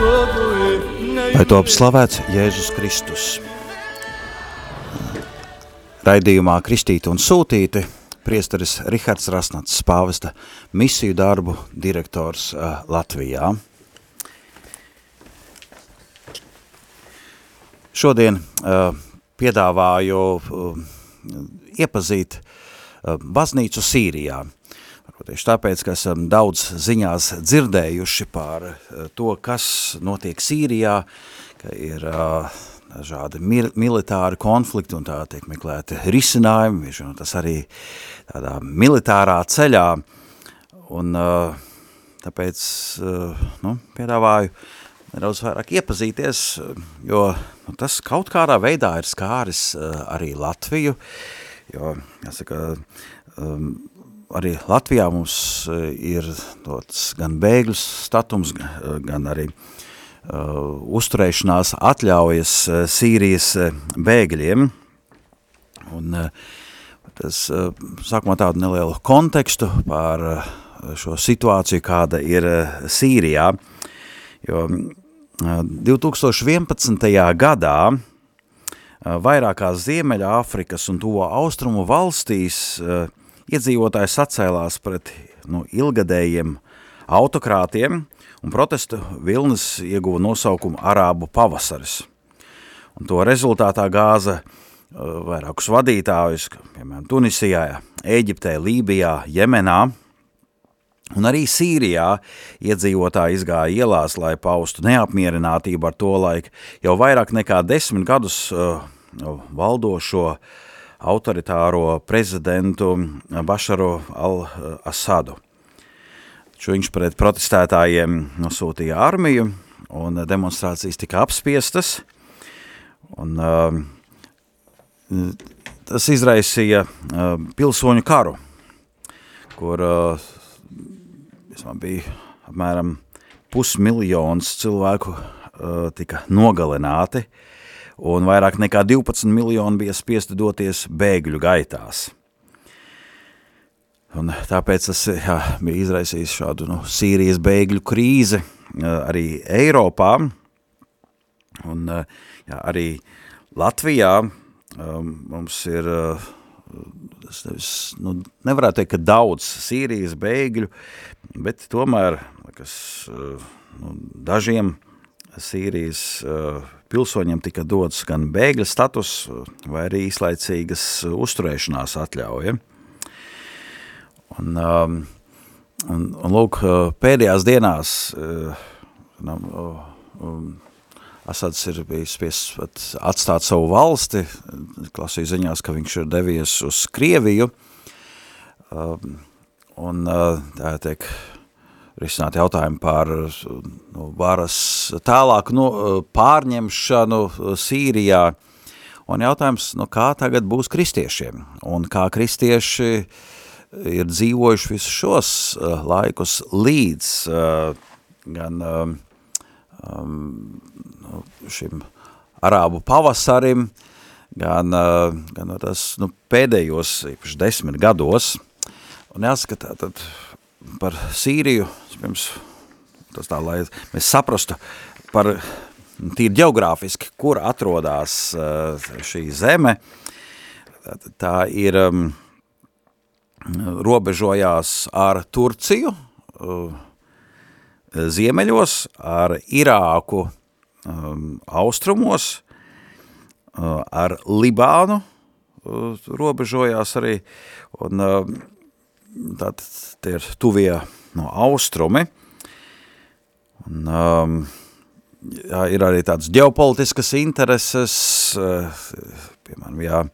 Lai top slavēts Jēzus Kristus. Raidījumā Kristīti un Sūtīti priesteris Rihards Rasnats pāvesta misiju darbu direktors uh, Latvijā. Šodien uh, piedāvāju uh, iepazīt baznīcu Sīrijā. Tieši tāpēc, ka esam daudz ziņās dzirdējuši par eh, to, kas notiek Sīrijā, ka ir uh, dažādi mil militāri konflikti un tā tiek meklēti risinājumi, viņš no tas arī tādā militārā ceļā, un uh, tāpēc, uh, nu, piedāvāju nedaudz vairāk iepazīties, jo nu, tas kaut kādā veidā ir skāris uh, arī Latviju, jo, jāsaka, um, arī Latvijā mums e, ir dots gan bēgļu statums, gan arī uh, uzturēšanās atļaujas Sīrijas bēgļiem. Un uh, tas uh, sākumā tādu nelielu kontekstu par uh, šo situāciju, kāda ir uh, Sīrijā, jo uh, 2011. gadā uh, vairākās Ziemeļa Āfrikas un to austrumu valstīs uh, Iedzīvotāji sacēlās pret nu, ilgadējiem autokrātiem, un protestu vilnis ieguva nosaukumu Arābu pavasaris. Un to rezultātā gāza uh, vairākus vadītājus, piemēram, Tunisijā, Ēģiptē, Lībijā, Jemenā, un arī Sīrijā iedzīvotāji izgāja ielās, lai paustu neapmierinātību ar to laiku jau vairāk nekā desmit gadus uh, valdošo uh, autoritāro prezidentu Bašaru al-Asadu. Viņš pret protestētājiem nosūtīja armiju, un demonstrācijas tika apspiestas, un uh, tas izraisīja uh, pilsoņu karu, kur uh, bija apmēram pusmiljons cilvēku uh, tika nogalināti, uh, un vairāk nekā 12 miljoni bija spiesti doties bēgļu gaitās. Un tāpēc tas jā, bija izraisījis šādu nu, Sīrijas bēgļu krīzi arī Eiropā, un jā, arī Latvijā um, mums ir, es nu, nevarētu teikt, ka daudz Sīrijas bēgļu, bet tomēr, kas nu, dažiem Sīrijas uh, pilsoņiem tika dots gan bēgļa status, vai arī īslaicīgas uzturēšanās atļauja. Un, um, un, un lūk, pēdējās dienās um, um, Asads ir bijis spiests atstāt savu valsti, klasīja ziņās, ka viņš ir devies uz Krieviju, um, un tā tiek risināt jautājumu par nu, varas tālāku nu, pārņemšanu Sīrijā. Un jautājums, nu, kā tagad būs kristiešiem? Un kā kristieši ir dzīvojuši visus šos uh, laikus līdz uh, gan um, um, šim arābu pavasarim, gan, uh, gan tas nu, pēdējos īpaši desmit gados. Un jāskatā, tad par Sīriju, pirms tas tā, lai mēs saprastu par tīri geogrāfiski, kur atrodas eh, šī zeme, tā ir um, robežojās ar Turciju, uh, ziemeļos, ar Irāku um, austrumos, uh, ar Libānu uh, robežojās arī, un uh, tātad tie ir tuvie no austrumi. Un, um, jā, ir arī tādas ģeopolitiskas intereses, uh, piemēram, jā,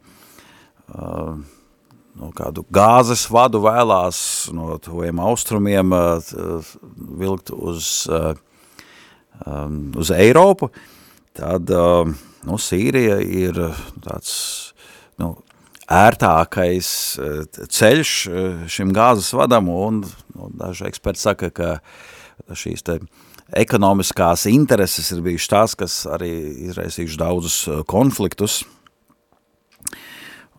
uh, no kādu gāzes vadu vēlās no tojiem austrumiem vilkt uz, uz Eiropu, tad nu, Sīrija ir tāds nu, ērtākais ceļš šim gāzes vadam, un nu, daži eksperti saka, ka šīs te ekonomiskās intereses ir bijušas tās, kas arī izraisījuši daudzus konfliktus,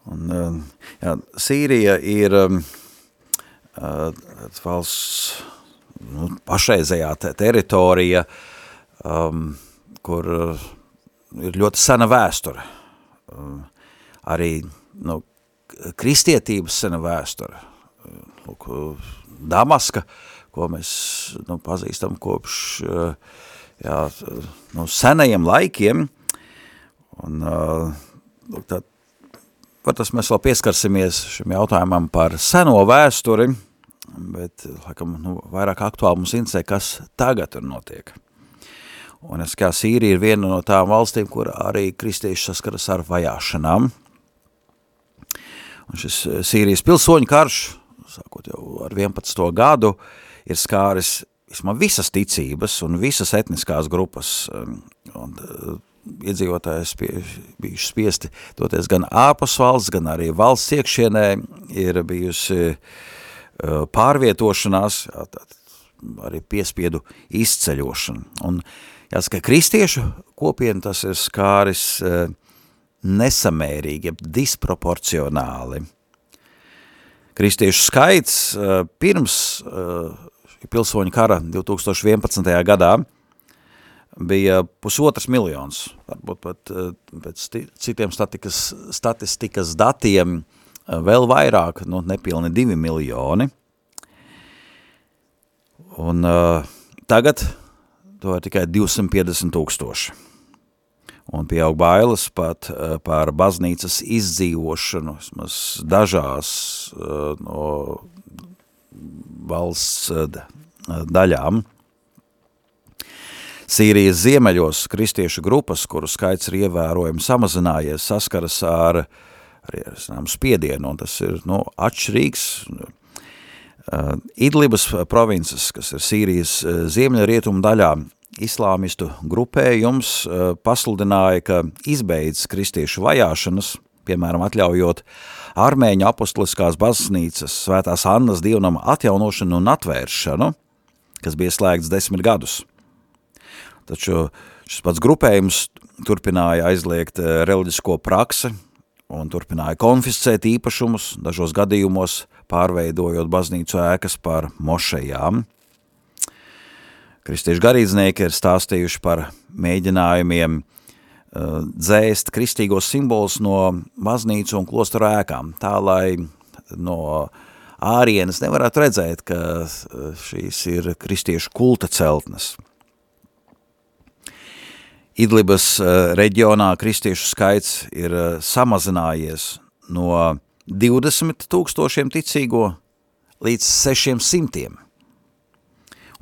Un, jā, Sīrija ir uh, valsts nu, pašreizējā te teritorija, um, kur uh, ir ļoti sena vēsture. Um, arī nu, kristietības sena vēsture. Lūk, Damaska, ko mēs nu, pazīstam kopš uh, jā, nu, senajiem laikiem. Un, uh, lūk, tā, Protams, mēs vēl pieskarsimies šim jautājumam par seno vēsturi, bet, laikam, nu, vairāk aktuāli mums interesē, kas tagad tur notiek. Un es kā Sīrija ir viena no tām valstīm, kur arī kristieši saskaras ar vajāšanām. Un šis eh, Sīrijas pilsoņu karš, sākot jau ar 11. gadu, ir skāris vismaz visas ticības un visas etniskās grupas. Un, iedzīvotājs spie, bijuši spiesti doties gan ārpus valsts, gan arī valsts iekšienē ir bijusi uh, pārvietošanās, arī piespiedu izceļošana. Un jāsaka, kristiešu kopienu tas ir skāris uh, nesamērīgi, disproporcionāli. Kristiešu skaits uh, pirms pilsoņu kara 2011. gadā bija pusotras miljons, varbūt pat eh, pēc citiem statikas, statistikas datiem eh, vēl vairāk, nu, nepilni divi miljoni. Un uh, tagad to ir tikai 250 tūkstoši. Un pieaug bailes pat uh, par baznīcas izdzīvošanu, vismaz dažās uh, no valsts uh, daļām. Sīrijas ziemeļos kristiešu grupas, kuru skaits ir ievērojami samazinājies, saskaras ar, ar, ar spiedienu, un tas ir nu, atšķirīgs. Idlibas provinces, kas ir Sīrijas ziemeļrietumu daļā, islāmistu grupējums uh, pasludināja, ka izbeidz kristiešu vajāšanas, piemēram, atļaujot armēņu apostoliskās baznīcas svētās Annas dievnama atjaunošanu un atvēršanu, kas bija slēgts desmit gadus. Taču šis pats grupējums turpināja aizliegt eh, reliģisko praksi un turpināja konfiscēt īpašumus, dažos gadījumos pārveidojot baznīcu ēkas par mošejām. Kristiešu garīdznieki ir stāstījuši par mēģinājumiem uh, dzēst kristīgos simbolus no baznīcu un klostoru ēkām, tā lai no ārienes nevarētu redzēt, ka eh, šīs ir kristiešu kulta celtnes. Idlibas uh, reģionā kristiešu skaits ir samazinājies no 20 tūkstošiem ticīgo līdz 600.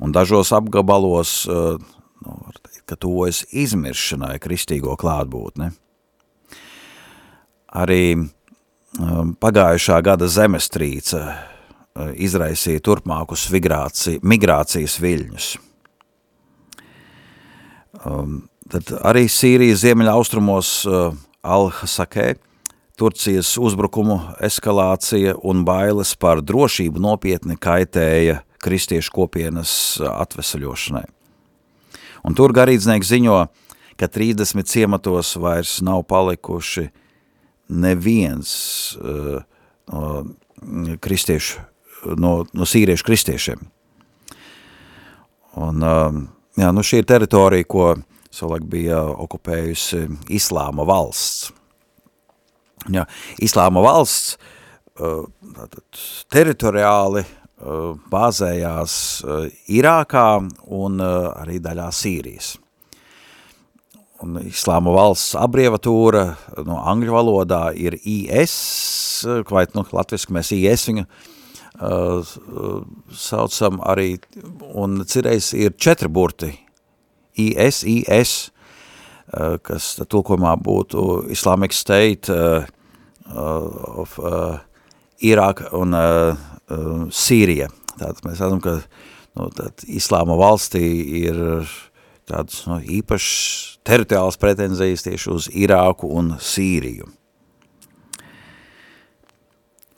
Un dažos apgabalos, uh, nu, teikt, ka tuvojas izmiršanai kristīgo klātbūtne. Arī um, pagājušā gada zemestrīce uh, izraisīja turpmākus migrācijas viļņus. Um, Tad arī Sīrijas ziemeļa austrumos uh, Al-Hasakē, Turcijas uzbrukumu eskalācija un bailes par drošību nopietni kaitēja kristiešu kopienas atvesaļošanai. Un tur garīdznieki ziņo, ka 30 ciematos vairs nav palikuši neviens uh, no kristiešu, no, no sīriešu kristiešiem. Un, uh, jā, nu šī ir teritorija, ko savulaik bija okupējusi Islāma valsts. Ja, Islāma valsts uh, teritoriāli bāzējās uh, Irākā un arī daļā Sīrijas. Un Islāma valsts abrievatūra no angļu valodā ir IS, vai nu, latviski mēs IS viņu uh, saucam arī, un cireiz ir četri burti IS, IS, uh, kas tulkojumā būtu Islamic State uh, of uh, Irāka un uh, uh, Sīrija. Tātad mēs redzam, ka nu, Islāma valstī ir tādas nu, īpašas teritoriālas pretenzijas tieši uz Irāku un Sīriju.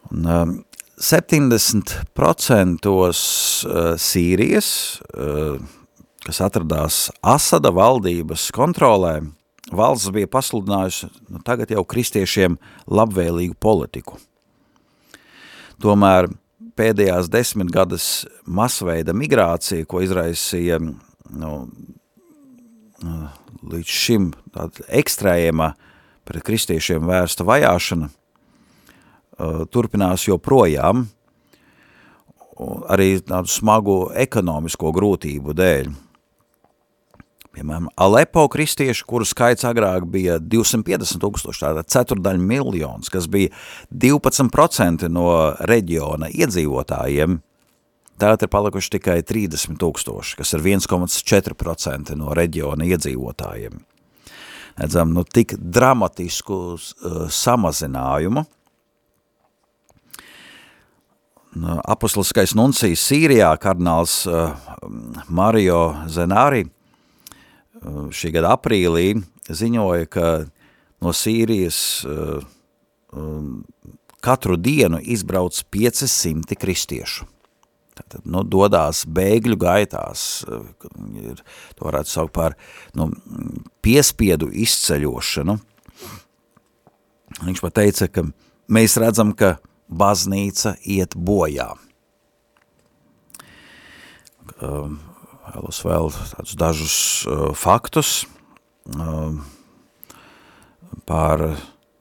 Un, um, 70% Sīrijas, uh, kas atradās Asada valdības kontrolē, valsts bija pasludinājusi nu, tagad jau kristiešiem labvēlīgu politiku. Tomēr pēdējās desmitgades masveida migrācija, ko izraisīja nu, līdz šim tāda ekstrēma pret kristiešiem vērsta vajāšana, turpinās joprojām, arī tādu smagu ekonomisko grūtību dēļ. Piemēram, Alepo kristieši, kuru skaits agrāk bija 250 tūkstoši, tātad ceturdaļa miljons, kas bija 12% no reģiona iedzīvotājiem, tagad ir palikuši tikai 30 tūkstoši, kas ir 1,4% no reģiona iedzīvotājiem. Redzam, nu tik dramatisku uh, samazinājumu. Apustuliskais nuncijs Sīrijā, kardināls uh, Mario Zenāri, Uh, šī gada aprīlī ziņoja, ka no Sīrijas uh, um, katru dienu izbrauc 500 kristiešu. Tātad, nu, dodās bēgļu gaitās, ir, to varētu saukt par nu, piespiedu izceļošanu. Viņš pat teica, ka mēs redzam, ka baznīca iet bojā. Um, vēlos vēl tādus dažus uh, faktus uh, par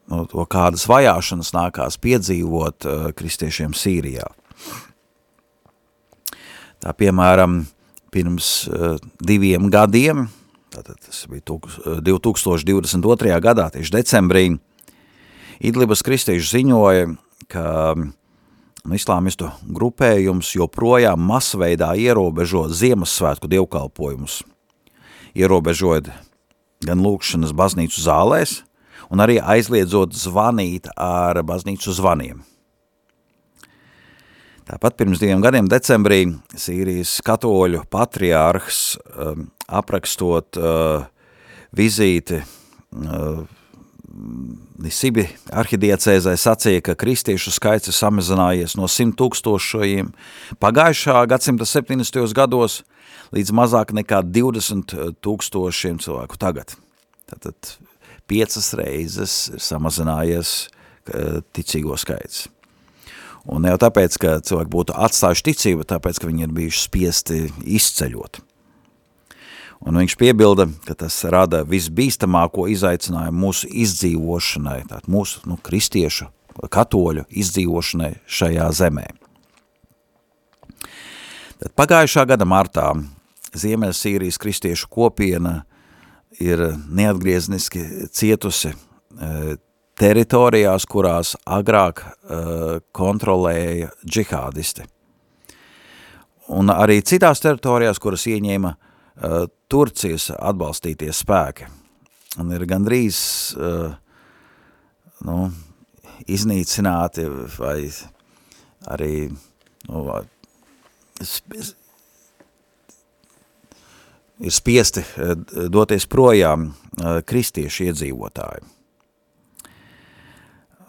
nu, to, kādas vajāšanas nākās piedzīvot uh, kristiešiem Sīrijā. Tā piemēram, pirms uh, diviem gadiem, tātad tas bija tuk, 2022. gadā, tieši decembrī, Idlibas kristieši ziņoja, ka un islāmistu grupējums joprojām masveidā ierobežo Ziemassvētku dievkalpojumus, ierobežojot gan lūkšanas baznīcu zālēs, un arī aizliedzot zvanīt ar baznīcu zvaniem. Tāpat pirms diviem gadiem decembrī Sīrijas katoļu patriārhs um, aprakstot uh, vizīti uh, Nisibi arhidiecēzē sacīja, ka kristiešu skaits ir samazinājies no 100 tūkstošajiem pagājušā gadsimta 70. gados līdz mazāk nekā 20 tūkstošiem cilvēku tagad. Tātad piecas reizes ir samazinājies ticīgo skaits. Un ne jau tāpēc, ka cilvēki būtu atstājuši ticību, tāpēc, ka viņi ir bijuši spiesti izceļot. Un viņš piebilda, ka tas rada visbīstamāko izaicinājumu mūsu izdzīvošanai, tātad mūsu nu, kristiešu, katoļu izdzīvošanai šajā zemē. Tad pagājušā gada martā Ziemeļsīrijas kristiešu kopiena ir neatgriezniski cietusi e, teritorijās, kurās agrāk uh, kontrolēja džihādisti. Un arī citās teritorijās, kuras ieņēma uh, Turcijas atbalstītie spēki. Un ir gandrīz uh, nu, iznīcināti vai arī nu, ir spiesti uh, doties projām kristiešu iedzīvotāji.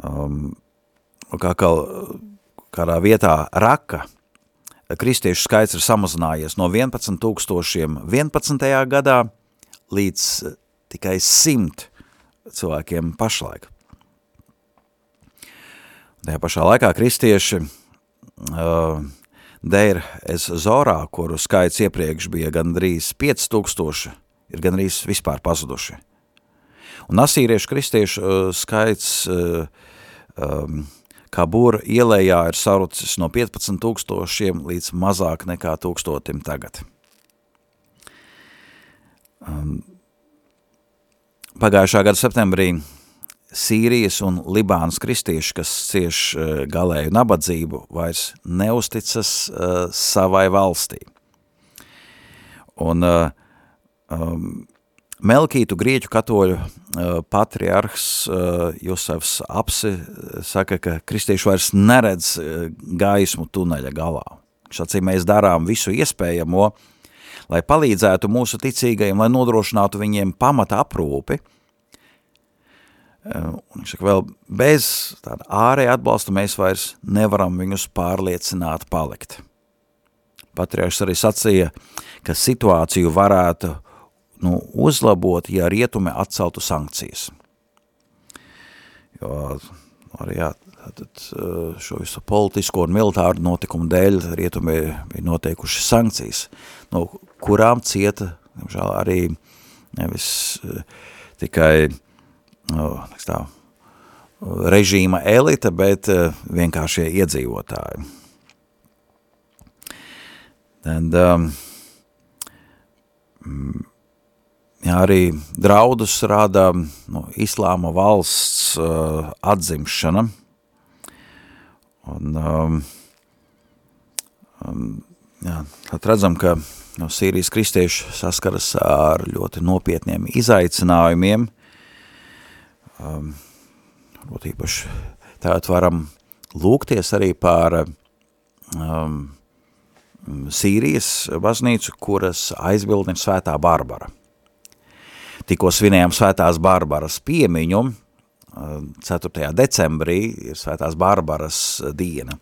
Um, kā, kā kādā vietā Raka – kristiešu skaits ir samazinājies no 11 tūkstošiem 11. gadā līdz eh, tikai 100 cilvēkiem pašlaik. Tajā pašā laikā kristieši uh, Deir es Zorā, kuru skaits iepriekš bija gandrīz 5000, ir gandrīz vispār pazuduši. Un asīriešu kristiešu uh, skaits uh, um, Kabūra ielējā ir sarucis no 15 tūkstošiem līdz mazāk nekā tūkstotim tagad. Um, pagājušā gada septembrī Sīrijas un Libānas kristieši, kas cieš uh, galēju nabadzību, vairs neusticas uh, savai valstī. Un uh, um, Melkītu grieķu katoļu uh, patriarhs uh, Josefs Apsi saka, ka kristieši vairs neredz uh, gaismu tuneļa galā. Šacī mēs darām visu iespējamo, lai palīdzētu mūsu ticīgajiem, lai nodrošinātu viņiem pamata aprūpi. Un viņš saka, vēl bez tāda ārēja atbalsta mēs vairs nevaram viņus pārliecināt palikt. Patriaršs arī sacīja, ka situāciju varētu nu, uzlabot, ja rietumi atceltu sankcijas. Jo arī jā, Tad eh, šo visu politisko un militāru notikumu dēļ rietumi bija noteikuši sankcijas, no kurām cieta, diemžēl, arī nevis eh, tikai no, tā, režīma elita, bet eh, vienkāršie iedzīvotāji. And, um, jā, arī draudus rāda no, islāma valsts uh, atzimšana – Un, um, um, jā, tad redzam, ka no Sīrijas kristieši saskaras ar ļoti nopietniem izaicinājumiem. Um, īpaši tātad varam lūgties arī par um, Sīrijas baznīcu, kuras aizbildni ir svētā Barbara. Tikko svinējām svētās Barbaras piemiņu, 4. decembrī ir Svētās Barbaras diena.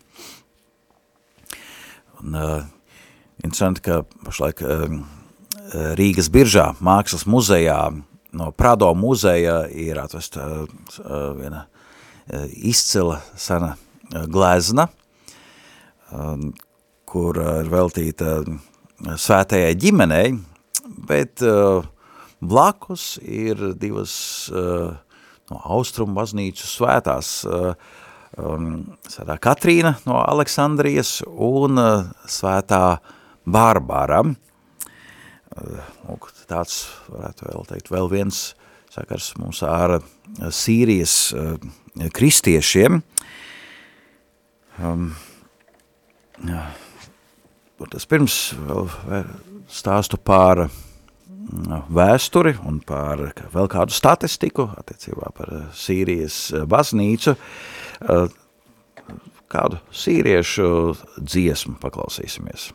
Un, uh, interesanti, ka pašlaik uh, Rīgas biržā mākslas muzejā no Prado muzeja ir atvesta uh, viena uh, izcila sena uh, glezna, uh, kur ir veltīta svētajai ģimenei, bet uh, blakus ir divas uh, no Austrumu baznīcu svētās, uh, um, svētā Katrīna no Aleksandrijas un uh, svētā Barbara. Uh, tāds varētu vēl teikt, vēl viens sakars mums ar Sīrijas kristiešiem. Um, jā, tas pirms vēl stāstu par vēsturi un par vēl kādu statistiku attiecībā par eh, Sīrijas eh, baznīcu. Eh, kādu sīriešu dziesmu paklausīsimies.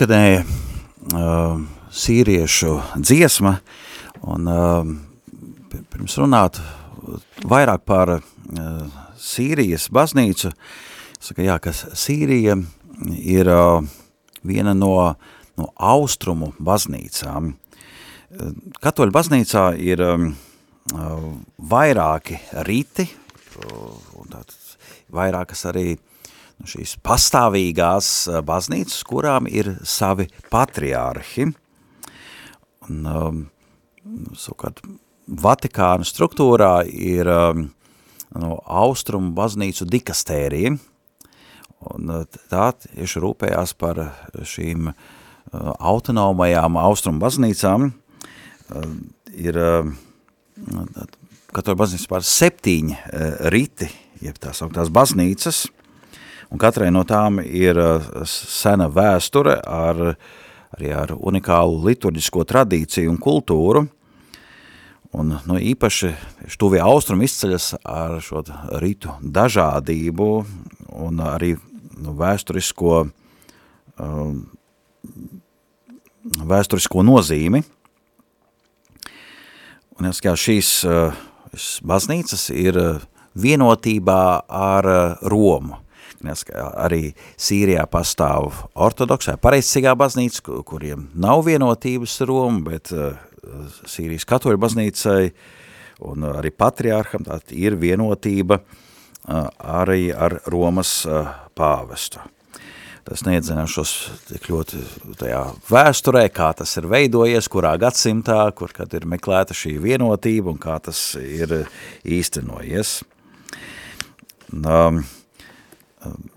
Izskanēja uh, sīriešu dziesma, un uh, pirms runāt vairāk par uh, Sīrijas baznīcu, saka, jā, ka Sīrija ir uh, viena no, no austrumu baznīcām. Katoļu baznīcā ir um, uh, vairāki riti, un tātad vairākas arī nu, šīs pastāvīgās uh, baznīcas, kurām ir savi patriārhi. Un, um, savukārt, Vatikāna struktūrā ir um, no austrumu baznīcu dikastērija, un uh, tā tieši rūpējās par šīm uh, autonomajām austrumu baznīcām, uh, ir uh, katra baznīca pār septiņi riti, jeb tās augtās baznīcas, un katrai no tām ir uh, sena vēsture ar, arī ar unikālu liturģisko tradīciju un kultūru, Un, nu, īpaši tuvie austrumi izceļas ar šo ritu dažādību un arī nu, vēsturisko, um, vēsturisko nozīmi. Un jāsaka, šīs uh, baznīcas ir vienotībā ar uh, Romu. Jāsaka, arī Sīrijā pastāv ortodoksā pareizcīgā baznīca, kuriem nav vienotības ar Romu, bet uh, Sīrijas katoļu baznīcai un arī patriārham, tā ir vienotība arī ar Romas pāvestu. Tas neiedzināšos tik ļoti tajā vēsturē, kā tas ir veidojies, kurā gadsimtā, kur kad ir meklēta šī vienotība un kā tas ir īstenojies. Um, um,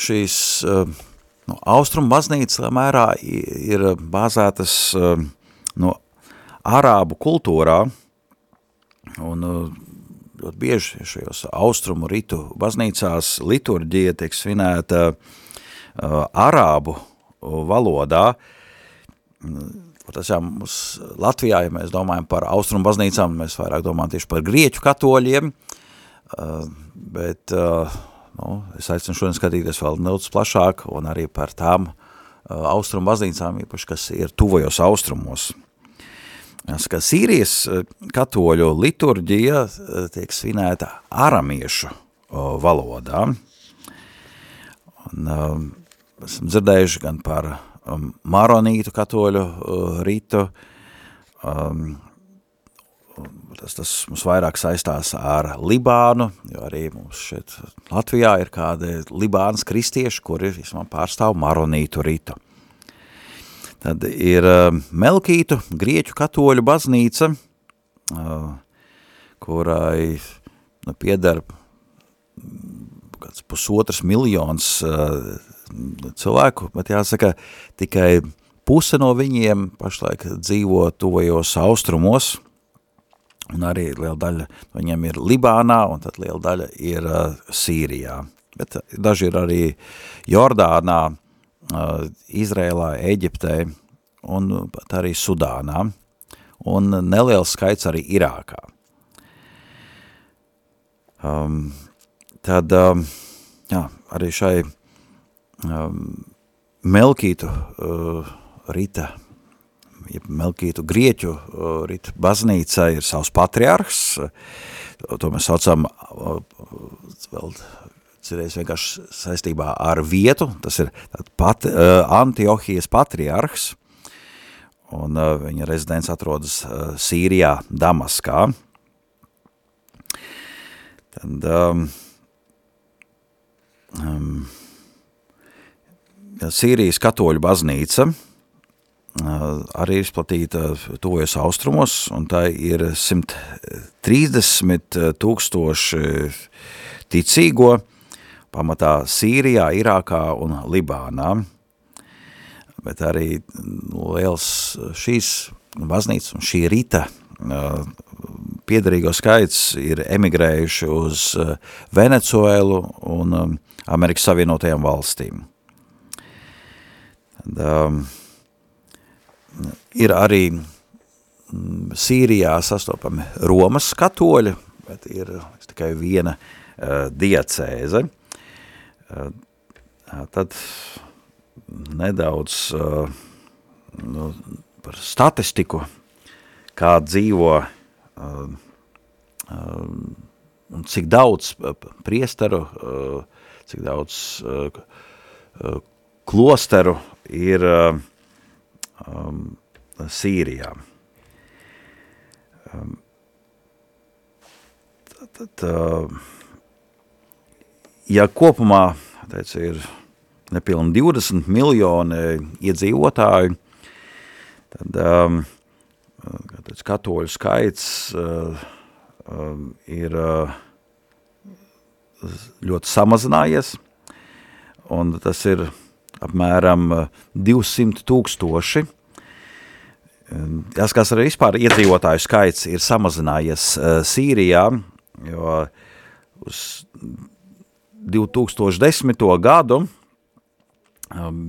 šīs um, nu, austrumu baznīca mērā ir bāzētas no arābu kultūrā, un ļoti bieži šajos austrumu ritu baznīcās liturģija tiek svinēta arābu valodā. Jau mums Latvijā, ja mēs domājam par austrumu baznīcām, mēs vairāk domājam tieši par grieķu katoļiem, uh, bet uh, Nu, es aicinu šodien skatīties vēl nedaudz plašāk un arī par tām uh, austrumu baznīcām, īpaši, kas ir tuvajos austrumos. Jāsaka, Sīrijas katoļu liturģija tiek svinēta aramiešu valodā. Un, esam dzirdējuši gan par um, maronītu katoļu uh, ritu, um, tas, tas mums vairāk saistās ar Libānu, jo arī mums šeit Latvijā ir kādi Libānas kristieši, kuri pārstāv maronītu ritu. Tad ir uh, Melkītu, grieķu katoļu baznīca, uh, kurai nu, piedara kāds pusotras miljons uh, cilvēku, bet jāsaka, tikai puse no viņiem pašlaik dzīvo tuvajos austrumos, un arī liela daļa viņiem ir Libānā, un tad liela daļa ir uh, Sīrijā. Bet daži ir arī Jordānā, uh, Izrēlā, Eģiptē un pat arī Sudānā, un neliels skaits arī Irākā. Um, tad, um, jā, arī šai um, Melkītu uh, rita ja Melkītu Grieķu rita baznīca ir savs patriarhs, to mēs saucam vēl cerēs vienkārši saistībā ar vietu, tas ir pat, Antiohijas patriarhs, un viņa rezidents atrodas Sīrijā, Damaskā. Tad, um, um, Sīrijas katoļu baznīca, arī izplatīta tuvojas austrumos, un tā ir 130 tūkstoši ticīgo, pamatā Sīrijā, Irākā un Libānā. Bet arī liels šīs baznīcas un šī rita piedarīgo skaits ir emigrējuši uz Venecuēlu un Amerikas Savienotajām valstīm. Tad, ir arī mm, Sīrijā sastopami Romas katoļi, bet ir tikai viena uh, diecēze. Uh, tad nedaudz uh, nu, par statistiku, kā dzīvo uh, uh, un cik daudz priesteru, cik daudz klosteru ir um, Sīrijā. Um, tad, uh, ja kopumā teicu, ir nepilni 20 miljoni iedzīvotāju, tad um, teicu, katoļu skaits uh, um, ir uh, ļoti samazinājies, un tas ir apmēram 200 tūkstoši. Jāskatās arī vispār iedzīvotāju skaits ir samazinājies uh, Sīrijā, jo uz 2010. gadu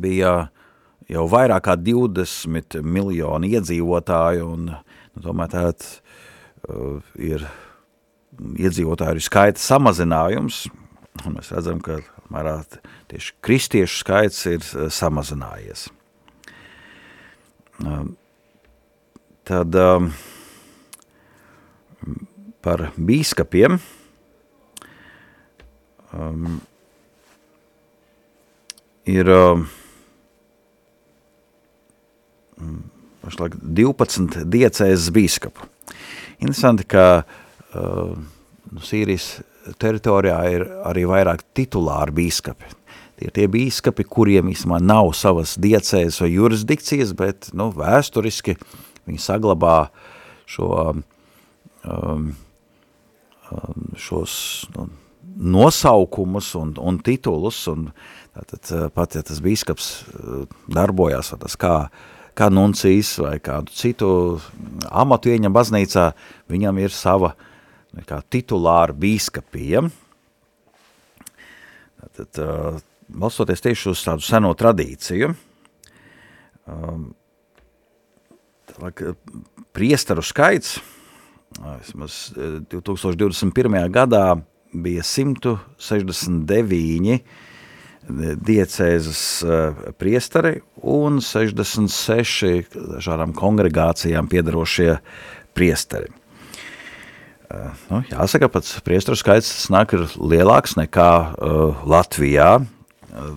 bija jau vairāk kā 20 miljoni iedzīvotāju, un nu, tomēr tātad uh, ir iedzīvotāju skaita samazinājums, un mēs redzam, ka mērā tieši kristiešu skaits ir uh, samazinājies. Um, tad um, par bīskapiem – um, ir pašlaik 12 diecēzes bīskapu. Interesanti, ka uh, Sīrijas teritorijā ir arī vairāk titulāri bīskapi. Tie ir tie bīskapi, kuriem īstenībā nav savas diecēzes vai jurisdikcijas, bet nu, vēsturiski viņi saglabā šo, um, um, šos nu, nosaukumus un, un titulus, un tātad eh, pat, ja tas bīskaps eh, darbojās, vai tas kā, kā nuncīs vai kādu citu amatu ieņem baznīcā, viņam ir sava kā titulāra bīskapija. Tātad, eh, balstoties tieši uz tādu seno tradīciju, priesteru skaits, vismaz 2021. gadā bija 169 diecēzes priestari un 66 dažādām kongregācijām piedarošie priestari. Eh, nu, jāsaka, pats priesteru skaits nāk ir lielāks nekā uh, Latvijā. Uh,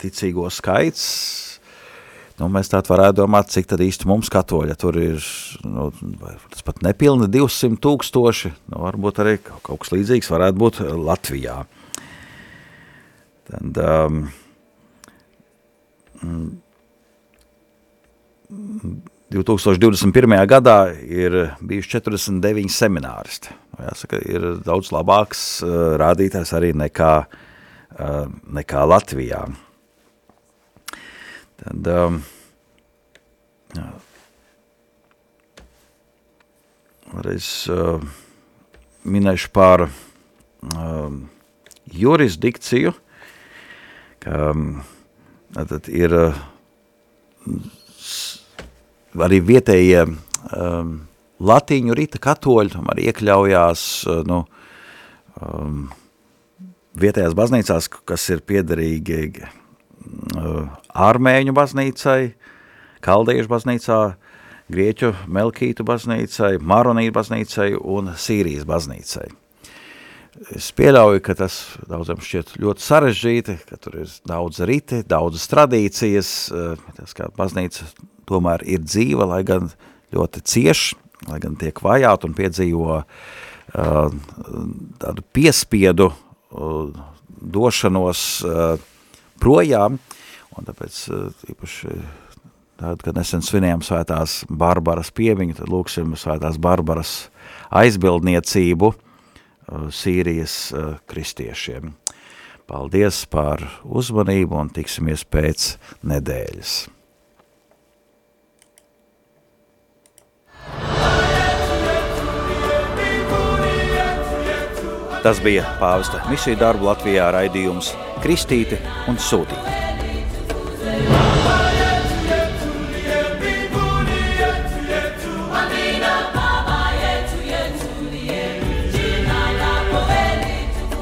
ticīgo skaits Nu, mēs tādu varētu domāt, cik tad īsti mums katoļa tur ir, nu, tas pat nepilni 200 tūkstoši, nu, varbūt arī kaut, kaut kas līdzīgs varētu būt Latvijā. Tad, um, 2021. gadā ir bijuši 49 semināristi. Nu, jāsaka, ir daudz labāks uh, rādītājs arī nekā, uh, nekā Latvijā. Tad, um, reiz uh, minēšu par um, jurisdikciju, ka um, ir uh, arī vietējie um, latīņu rita katoļi, tomēr iekļaujās uh, nu, um, vietējās baznīcās, kas ir piederīgi ārmēņu baznīcai, kaldiešu baznīcā, grieķu melkītu baznīcai, maronītu baznīcai un Sīrijas baznīcai. Es pieļauju, ka tas daudziem šķiet ļoti sarežģīti, ka tur ir daudz riti, daudzas tradīcijas, tas kā baznīca tomēr ir dzīva, lai gan ļoti cieši, lai gan tiek vajāt un piedzīvo uh, tādu piespiedu uh, došanos uh, projām, un tāpēc eh, īpaši tad, kad nesen svinējām svētās Barbaras piemiņu, tad lūksim svētās Barbaras aizbildniecību eh, Sīrijas eh, kristiešiem. Paldies par uzmanību un tiksimies pēc nedēļas. Tas bija pāvesta misiju darbu Latvijā raidījums Kristīte un Sūtīte.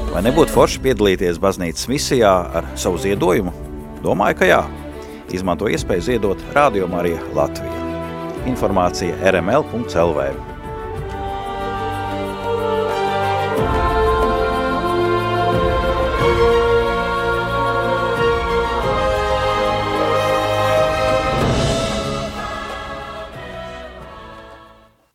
Vai nebūtu forši piedalīties baznīcas misijā ar savu ziedojumu? Domāju, ka jā. Izmanto iespēju ziedot Radio Marija Latvija. Informācija rml.lv.